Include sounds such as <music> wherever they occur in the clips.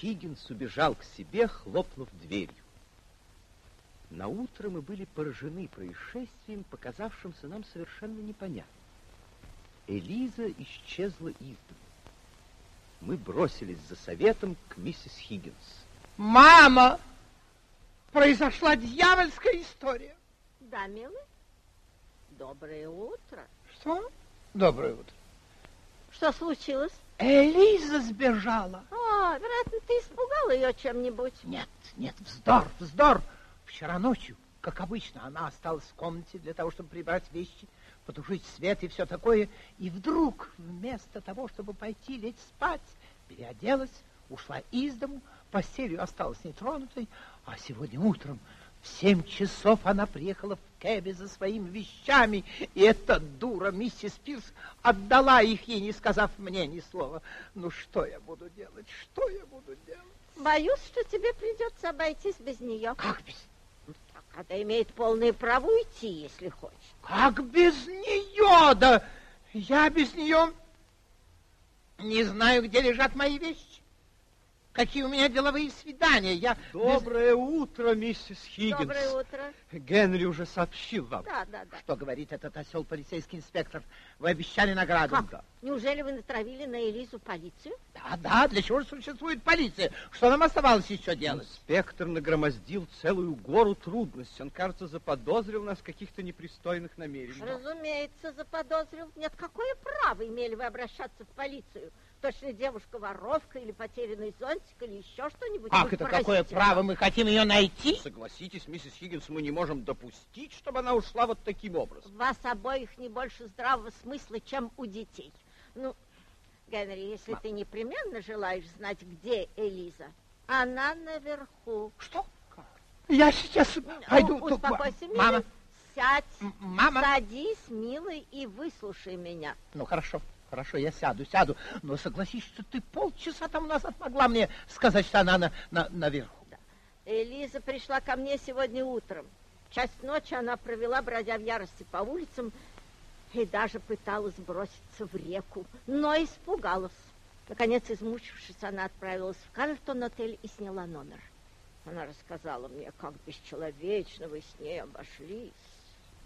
Хиггинс убежал к себе, хлопнув дверью. На утро мы были поражены происшествием, показавшимся нам совершенно непонятным. Элиза исчезла из дома. Мы бросились за советом к миссис Хиггинс. Мама! Произошла дьявольская история. Да, милый? Доброе утро. Что? Доброе утро. Что случилось? Элиза сбежала. О, вероятно, ты испугал ее чем-нибудь. Нет, нет, вздор, вздор. Вчера ночью, как обычно, она осталась в комнате для того, чтобы прибрать вещи, потушить свет и все такое. И вдруг, вместо того, чтобы пойти лечь спать, переоделась, ушла из дому, постелью осталась нетронутой, а сегодня утром в семь часов она приехала в кэбе за своими вещами, и эта дура, миссис Пирс, отдала их ей, не сказав мне ни слова. Ну, что я буду делать? Что я буду делать? Боюсь, что тебе придется обойтись без нее. Как без... Она имеет полное право уйти, если хочет. Как без нее? Да я без нее не знаю, где лежат мои вещи. Какие у меня деловые свидания. Я Доброе без... утро, миссис Хиггинс. Доброе утро. Генри уже сообщил вам. Да, да, да. Что говорит этот осел полицейский инспектор? Вы обещали награду. Как? Да. Неужели вы натравили на Элизу полицию? Да, да. Для чего же существует полиция? Что нам оставалось еще делать? Инспектор нагромоздил целую гору трудностей. Он, кажется, заподозрил нас в каких-то непристойных намерениях. Разумеется, заподозрил. Нет, какое право имели вы обращаться в полицию? Точно девушка-воровка или потерянный зонтик или еще что-нибудь. Ах, это какое право? Мы хотим ее найти? Согласитесь, миссис Хиггинс, мы не можем допустить, чтобы она ушла вот таким образом. У вас обоих не больше здравого смысла, чем у детей. Ну, Генри, если Ма. ты непременно желаешь знать, где Элиза, она наверху. Что? Я сейчас пойду. Ну, успокойся, милый. Мама. Сядь, Мама. садись, милый, и выслушай меня. Ну, хорошо. Хорошо, я сяду, сяду. Но согласись, что ты полчаса там назад могла мне сказать, что она на, на, наверху. Да. Элиза пришла ко мне сегодня утром. Часть ночи она провела, бродя в ярости по улицам, и даже пыталась броситься в реку, но испугалась. Наконец, измучившись, она отправилась в Карлтон-отель и сняла номер. Она рассказала мне, как бесчеловечно вы с ней обошлись.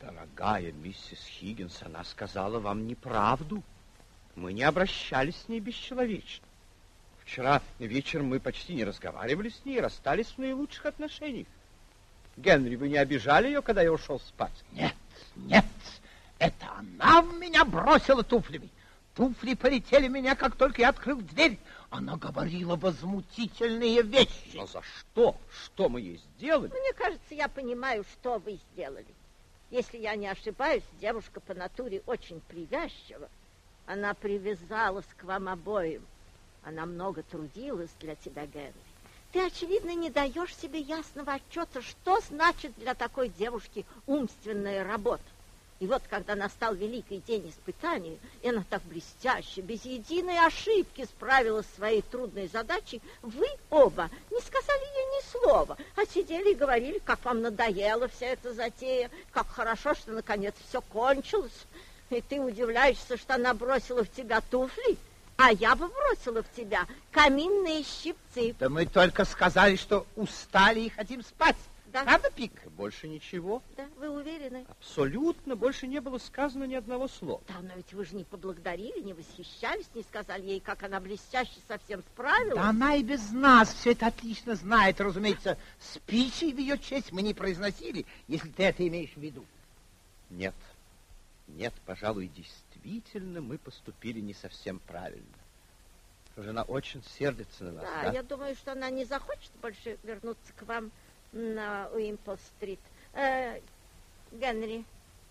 Дорогая миссис Хиггинс, она сказала вам неправду. Мы не обращались с ней бесчеловечно. Вчера вечером мы почти не разговаривали с ней, расстались в наилучших отношениях. Генри, вы не обижали ее, когда я ушел спать? Нет, нет, это она в меня бросила туфлями. Туфли полетели меня, как только я открыл дверь. Она говорила возмутительные вещи. Но за что? Что мы ей сделали? Мне кажется, я понимаю, что вы сделали. Если я не ошибаюсь, девушка по натуре очень привязчива. Она привязалась к вам обоим. Она много трудилась для тебя, Генри. Ты, очевидно, не даешь себе ясного отчета, что значит для такой девушки умственная работа. И вот, когда настал великий день испытания, и она так блестяще, без единой ошибки справилась с своей трудной задачей, вы оба не сказали ей ни слова, а сидели и говорили, как вам надоела вся эта затея, как хорошо, что наконец все кончилось, и ты удивляешься, что она бросила в тебя туфли, а я бы бросила в тебя каминные щипцы. Да мы только сказали, что устали и хотим спать. Да. Правда, Пик? Больше ничего. Да, вы уверены? Абсолютно. Больше не было сказано ни одного слова. Да, но ведь вы же не поблагодарили, не восхищались, не сказали ей, как она блестяще совсем справилась. Да она и без нас все это отлично знает. Разумеется, спичей в ее честь мы не произносили, если ты это имеешь в виду. Нет. Нет, пожалуй, действительно мы поступили не совсем правильно. Жена очень сердится на нас. Да, да? я думаю, что она не захочет больше вернуться к вам на Уимпл-стрит. Э, Генри,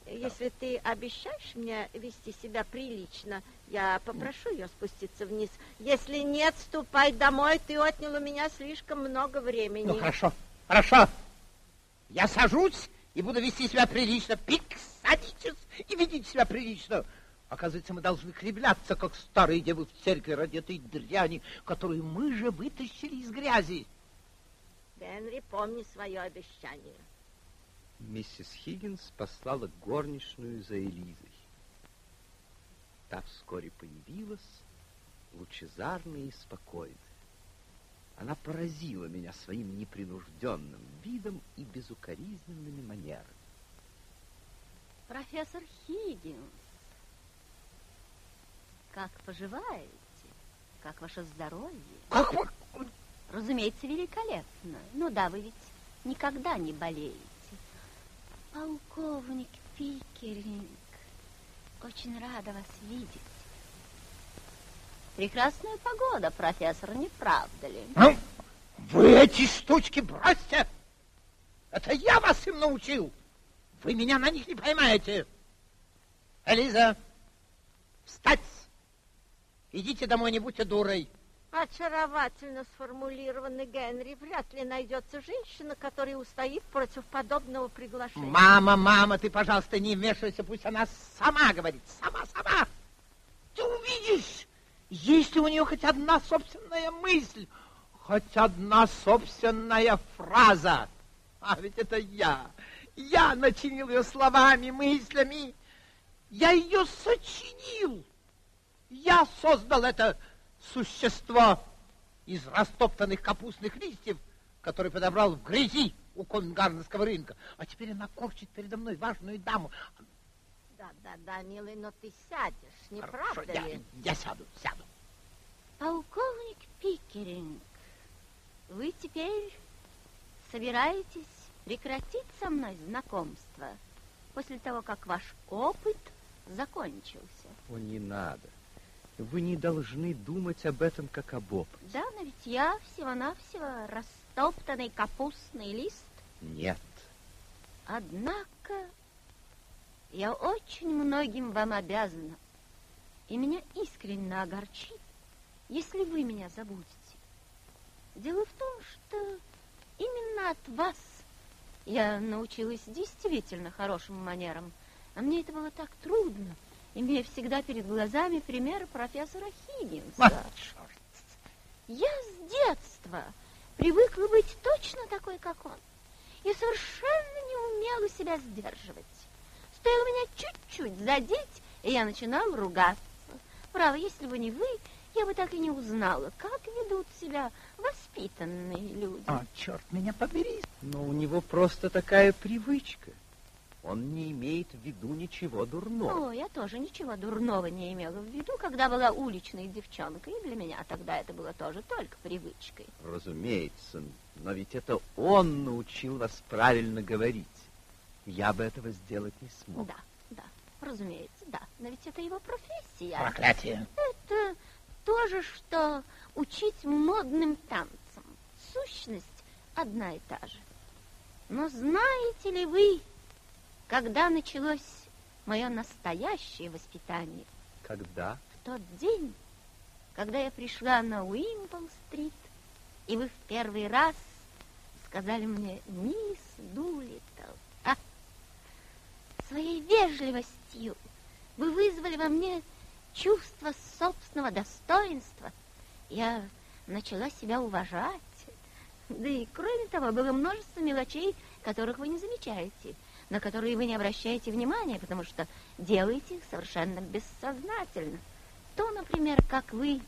да. если ты обещаешь мне вести себя прилично, я попрошу ее спуститься вниз. Если нет, ступай домой, ты отнял у меня слишком много времени. Ну, хорошо, хорошо. Я сажусь и буду вести себя прилично. Пикс! садитесь и ведите себя прилично. Оказывается, мы должны кривляться, как старые девы в церкви ради этой дряни, которую мы же вытащили из грязи. Генри, помни свое обещание. Миссис Хиггинс послала горничную за Элизой. Та вскоре появилась, лучезарная и спокойная. Она поразила меня своим непринужденным видом и безукоризненными манерами. Профессор Хиггинс, как поживаете? Как ваше здоровье? Как вы... Разумеется, великолепно. Ну да, вы ведь никогда не болеете. Полковник Пикеринг, очень рада вас видеть. Прекрасная погода, профессор, не правда ли? Ну, вы эти штучки бросьте! Это я вас им научил! Вы меня на них не поймаете! Элиза, встать! Идите домой, не будьте дурой. Очаровательно сформулированный Генри. Вряд ли найдется женщина, которая устоит против подобного приглашения. Мама, мама, ты, пожалуйста, не вмешивайся, пусть она сама говорит. Сама, сама. Есть ли у нее хоть одна собственная мысль, хоть одна собственная фраза. А ведь это я. Я начинил ее словами, мыслями. Я ее сочинил. Я создал это существо из растоптанных капустных листьев, который подобрал в грязи у Конгардского рынка. А теперь она корчит передо мной важную даму. Да, да, да, милый, но ты сядешь, не Хорошо, правда я, ли? я сяду, сяду. Полковник Пикеринг, вы теперь собираетесь прекратить со мной знакомство после того, как ваш опыт закончился? О, не надо. Вы не должны думать об этом, как об опыте. Да, но ведь я всего-навсего растоптанный капустный лист. Нет. Однако я очень многим вам обязана, и меня искренне огорчит, если вы меня забудете. Дело в том, что именно от вас я научилась действительно хорошим манерам, а мне это было так трудно, имея всегда перед глазами примеры профессора Хиггинса. Черт. Я с детства привыкла быть точно такой, как он, и совершенно не умела себя сдерживать. Стоило меня чуть-чуть задеть, и я начинала ругаться. Право, если бы не вы, я бы так и не узнала, как ведут себя воспитанные люди. О, черт, меня побери. Но у него просто такая привычка. Он не имеет в виду ничего дурного. О, я тоже ничего дурного не имела в виду, когда была уличной девчонкой, и для меня тогда это было тоже только привычкой. Разумеется, но ведь это он научил вас правильно говорить. Я бы этого сделать не смог. Да, да, разумеется. Но ведь это его профессия. Проклятие. Это то же, что учить модным танцам. Сущность одна и та же. Но знаете ли вы, когда началось мое настоящее воспитание? Когда? В тот день, когда я пришла на Уимпл-стрит, и вы в первый раз сказали мне «Мисс Дулиттл». А своей вежливостью вы вызвали во мне чувство собственного достоинства. Я начала себя уважать. Да и кроме того, было множество мелочей, которых вы не замечаете, на которые вы не обращаете внимания, потому что делаете их совершенно бессознательно. То, например, как вы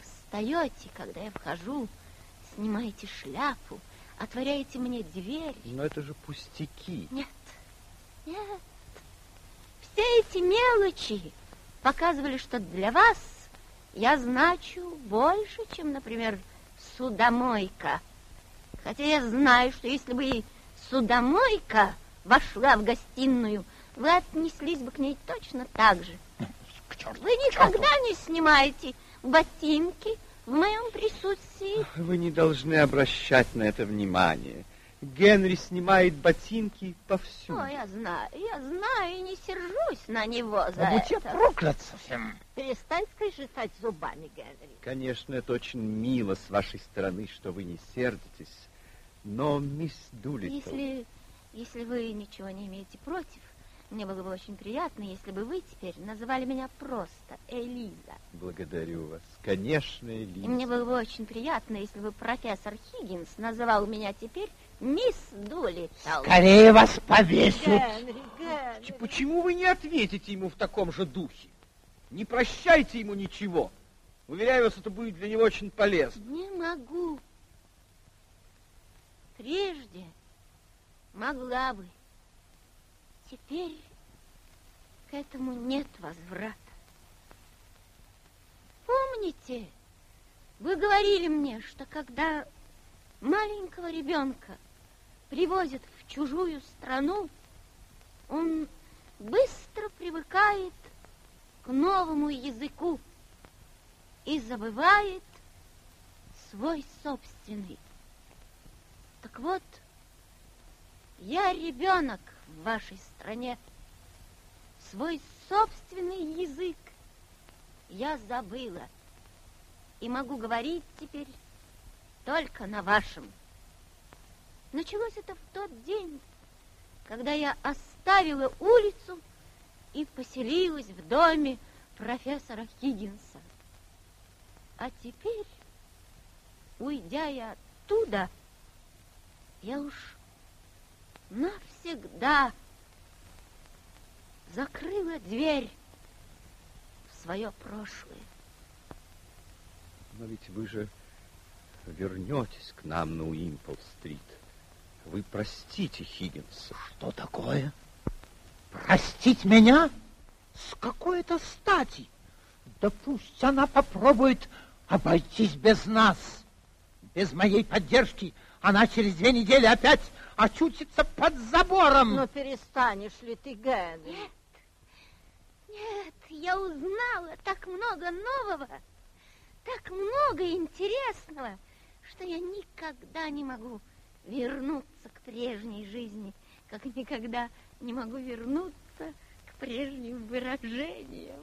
встаете, когда я вхожу, снимаете шляпу, отворяете мне дверь. Но это же пустяки. Нет, нет. Все эти мелочи показывали, что для вас я значу больше, чем, например, судомойка. Хотя я знаю, что если бы судомойка вошла в гостиную, вы отнеслись бы к ней точно так же. К черту. Вы никогда не снимаете ботинки в моем присутствии. Вы не должны обращать на это внимание. Генри снимает ботинки повсюду. О, я знаю, я знаю и не сержусь на него за я это. проклят совсем. Перестань скрежетать зубами, Генри. Конечно, это очень мило с вашей стороны, что вы не сердитесь. Но, мисс Дулиттл, Если, если вы ничего не имеете против, мне было бы очень приятно, если бы вы теперь называли меня просто Элиза. благодарю вас. Конечно, И Элиза. мне было бы очень приятно, если бы профессор Хиггинс называл меня теперь мисс Дулиттл. Скорее вас повесят. Генри, Генри. Почему вы не ответите ему в таком же духе? Не прощайте ему ничего. Уверяю вас, это будет для него очень полезно. Не могу Прежде могла бы. Теперь к этому нет возврата. Помните, вы говорили мне, что когда маленького ребенка привозят в чужую страну, он быстро привыкает к новому языку и забывает свой собственный. Так вот, я ребенок в вашей стране. Свой собственный язык я забыла и могу говорить теперь только на вашем. Началось это в тот день, когда я оставила улицу и поселилась в доме профессора Хиггинса. А теперь, уйдя я оттуда, я уж навсегда закрыла дверь в свое прошлое. Но ведь вы же вернетесь к нам на Уимпл-стрит. Вы простите Хиггинса. Что такое? Простить меня? С какой-то стати? Да пусть она попробует обойтись без нас. Без моей поддержки она через две недели опять очутится под забором. Но перестанешь ли ты, Генри? Нет, нет, я узнала так много нового, так много интересного, что я никогда не могу вернуться к прежней жизни, как никогда не могу вернуться к прежним выражениям.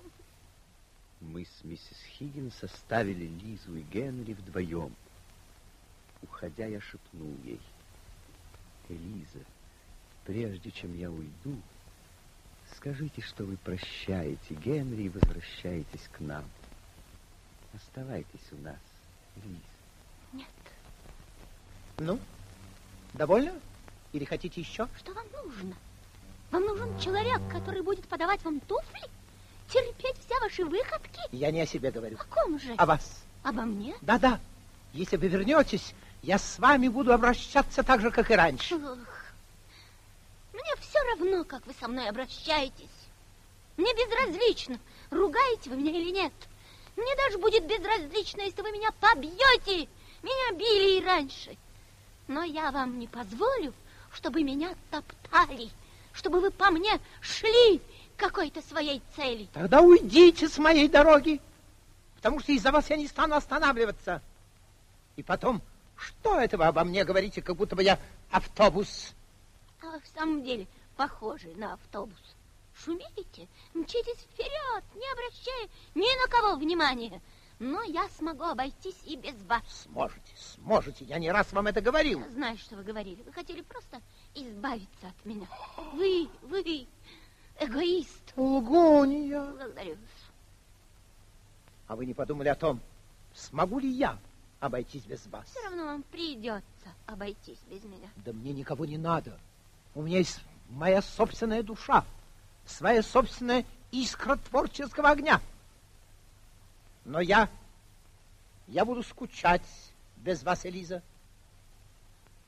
Мы с миссис Хиггинс оставили Лизу и Генри вдвоем. Уходя, я шепнул ей. Элиза, прежде чем я уйду, скажите, что вы прощаете Генри и возвращаетесь к нам. Оставайтесь у нас, Лиза. Нет. Ну, довольно? Или хотите еще? Что вам нужно? Вам нужен человек, который будет подавать вам туфли? Терпеть все ваши выходки? Я не о себе говорю. О ком же? О вас. Обо мне? Да-да. Если вы вернетесь, я с вами буду обращаться так же, как и раньше. Ох, мне все равно, как вы со мной обращаетесь. Мне безразлично, ругаете вы меня или нет. Мне даже будет безразлично, если вы меня побьете. Меня били и раньше. Но я вам не позволю, чтобы меня топтали, чтобы вы по мне шли к какой-то своей цели. Тогда уйдите с моей дороги, потому что из-за вас я не стану останавливаться. И потом, что это вы обо мне говорите, как будто бы я автобус? А вы в самом деле похожи на автобус. Шумите, мчитесь вперед, не обращая ни на кого внимания. Но я смогу обойтись и без вас. Сможете, сможете. Я не раз вам это говорил. Я знаю, что вы говорили. Вы хотели просто избавиться от меня. Вы, вы, эгоист. Лгония. Благодарю вас. А вы не подумали о том, смогу ли я обойтись без вас? Все равно вам придется обойтись без меня. Да мне никого не надо. У меня есть моя собственная душа, своя собственная искра творческого огня. Но я, я буду скучать без вас, Элиза.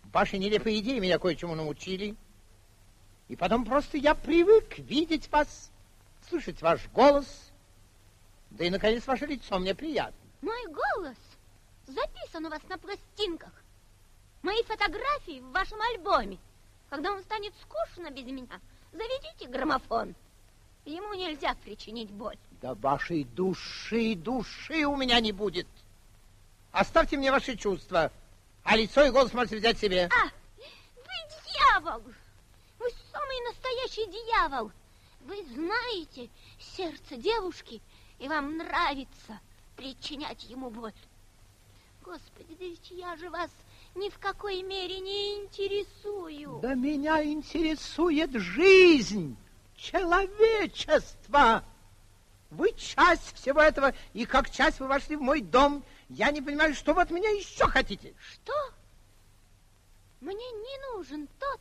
Ваши нелепые идеи меня кое-чему научили. И потом просто я привык видеть вас, слышать ваш голос, да и, наконец, ваше лицо мне приятно. Мой голос записан у вас на пластинках. Мои фотографии в вашем альбоме. Когда вам станет скучно без меня, заведите граммофон. Ему нельзя причинить боль. Да вашей души, души у меня не будет. Оставьте мне ваши чувства, а лицо и голос можете взять себе. А, вы дьявол! Вы самый настоящий дьявол! Вы знаете сердце девушки, и вам нравится причинять ему боль. Господи, да ведь я же вас ни в какой мере не интересую. Да меня интересует жизнь, человечество. Вы часть всего этого, и как часть вы вошли в мой дом. Я не понимаю, что вы от меня еще хотите. Что? Мне не нужен тот,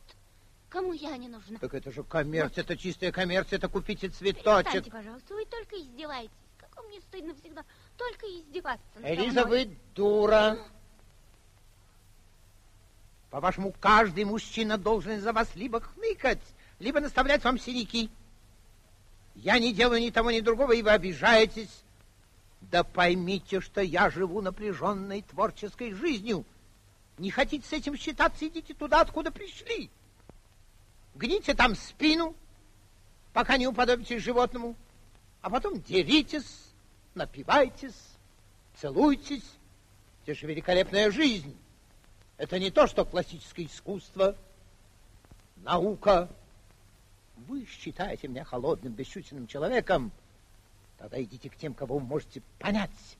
кому я не нужна. Так это же коммерция, это чистая коммерция, это купите цветочек. Перестаньте, пожалуйста, вы только издеваетесь. Как вам не стыдно всегда только издеваться Элиза, мной? вы дура. По-вашему, каждый мужчина должен за вас либо хныкать, либо наставлять вам синяки. Я не делаю ни того, ни другого, и вы обижаетесь. Да поймите, что я живу напряженной творческой жизнью. Не хотите с этим считаться, идите туда, откуда пришли. Гните там спину, пока не уподобитесь животному, а потом деритесь, напивайтесь, целуйтесь. Это же великолепная жизнь. Это не то, что классическое искусство, наука. Вы считаете меня холодным, бесчувственным человеком, Тогда идите к тем, кого вы можете понять.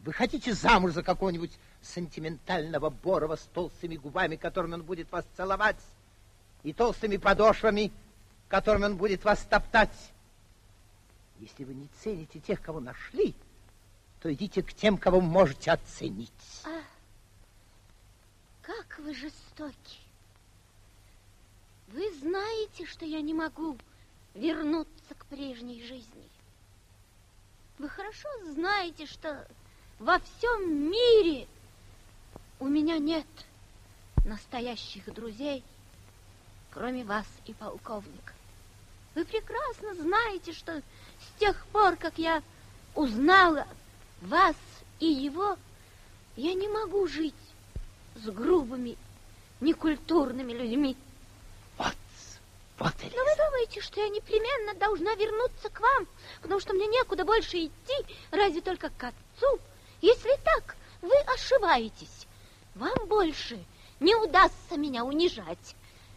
Вы хотите замуж за какого-нибудь сентиментального Борова с толстыми губами, которыми он будет вас целовать, и толстыми подошвами, которыми он будет вас топтать? Если вы не цените тех, кого нашли, то идите к тем, кого можете оценить. А, как вы жестоки. Вы знаете, что я не могу вернуться к прежней жизни. Вы хорошо знаете, что во всем мире у меня нет настоящих друзей, кроме вас и полковника. Вы прекрасно знаете, что с тех пор, как я узнала вас и его, я не могу жить с грубыми, некультурными людьми. Элиза. Но вы думаете, что я непременно должна вернуться к вам, потому что мне некуда больше идти, разве только к отцу? Если так, вы ошибаетесь. Вам больше не удастся меня унижать.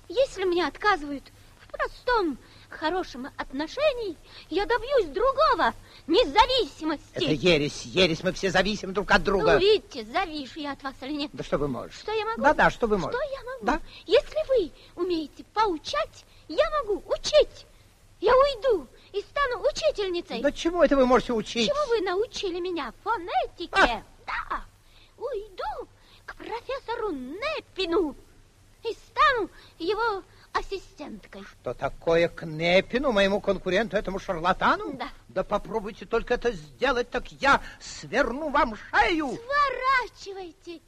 Если мне отказывают в простом, хорошем отношении, я добьюсь другого, независимости. Это ересь, ересь, мы все зависим друг от друга. Ну, видите, завишу я от вас или нет. Да что вы можете? Что я могу? Да-да, что вы можете? Что я могу? Да? Если вы умеете поучать, я могу учить. Я уйду и стану учительницей. Да чему это вы можете учить? Чему вы научили меня? Фонетике. А? Да. Уйду к профессору Непину и стану его ассистенткой. Что такое к Непину, моему конкуренту, этому шарлатану? Да. Да попробуйте только это сделать, так я сверну вам шею. Сворачивайте.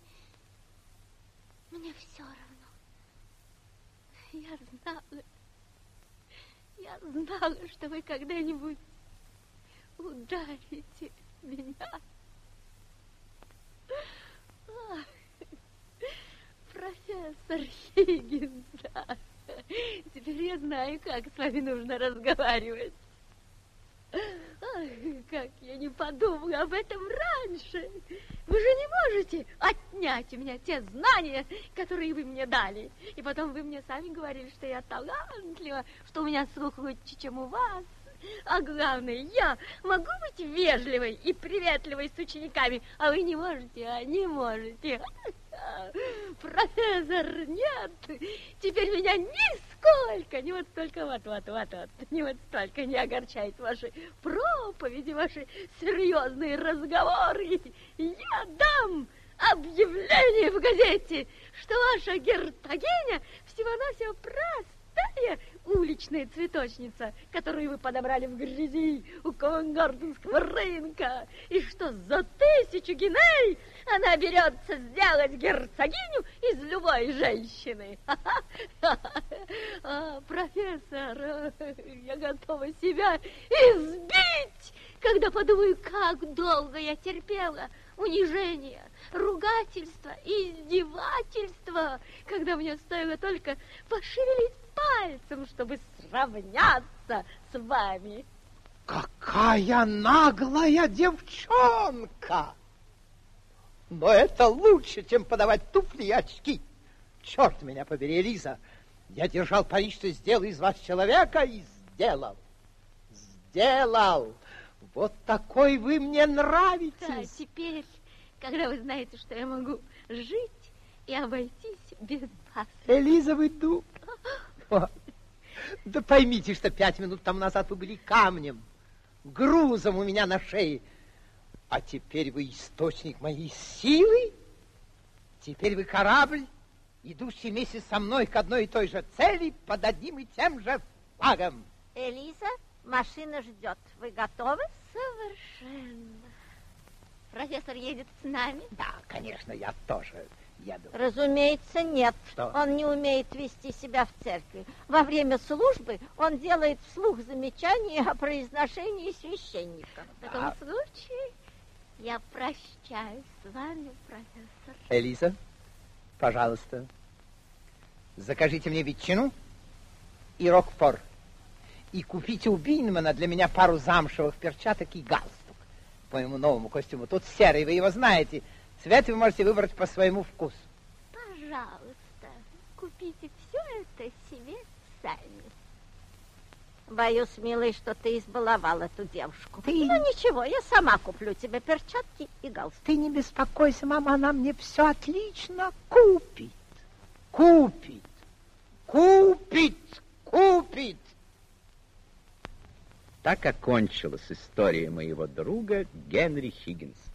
Мне все равно. Я знала, знала, что вы когда-нибудь ударите меня. Профессор Хиггинс, да. Теперь я знаю, как с вами нужно разговаривать. Ах, как я не подумала об этом раньше. Вы же не можете отнять у меня те знания, которые вы мне дали. И потом вы мне сами говорили, что я талантлива, что у меня слух лучше, чем у вас. А главное, я могу быть вежливой и приветливой с учениками, а вы не можете, а не можете. Профессор, нет, теперь меня нисколько, не вот столько, вот, вот, вот, вот, не вот столько не огорчает ваши проповеди, ваши серьезные разговоры. Я дам объявление в газете, что ваша герцогиня всего-навсего простая уличная цветочница, которую вы подобрали в грязи у Ковенгарденского рынка, и что за тысячу гиней она берется сделать герцогиню из любой женщины. <laughs> А, профессор, я готова себя избить, когда подумаю, как долго я терпела унижение, ругательство издевательство, когда мне стоило только пошевелить пальцем, чтобы сравняться с вами. Какая наглая девчонка! Но это лучше, чем подавать туфли и очки. Черт меня побери, Лиза. Я держал пари, что сделаю из вас человека, и сделал. Сделал. Вот такой вы мне нравитесь. Да, теперь, когда вы знаете, что я могу жить и обойтись без вас. Элиза, вы Да поймите, что пять минут тому назад вы были камнем, грузом у меня на шее. А теперь вы источник моей силы. Теперь вы корабль, идущий вместе со мной к одной и той же цели под одним и тем же флагом. Элиза, машина ждет. Вы готовы? Совершенно. Профессор едет с нами? Да, конечно, я тоже. Еду. Разумеется, нет. Что? Он не умеет вести себя в церкви. Во время службы он делает вслух замечания о произношении священника. В таком А- случае я прощаюсь с вами, профессор. Элиза, пожалуйста, закажите мне ветчину и рокфор. И купите у Бинмана для меня пару замшевых перчаток и галстук. По моему новому костюму. Тут серый, вы его знаете. Цвет вы можете выбрать по своему вкусу. Пожалуйста, купите все это себе сами. Боюсь, милый, что ты избаловал эту девушку. Ты- Ну ничего, я сама куплю тебе перчатки и галстук. Ты не беспокойся, мама, она мне все отлично купит. Купит. Купит. Купит. Так окончилась история моего друга Генри Хиггинса.